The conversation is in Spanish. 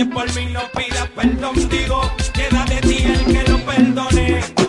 Si por mí no pidas perdón, digo, queda de ti el que lo perdone.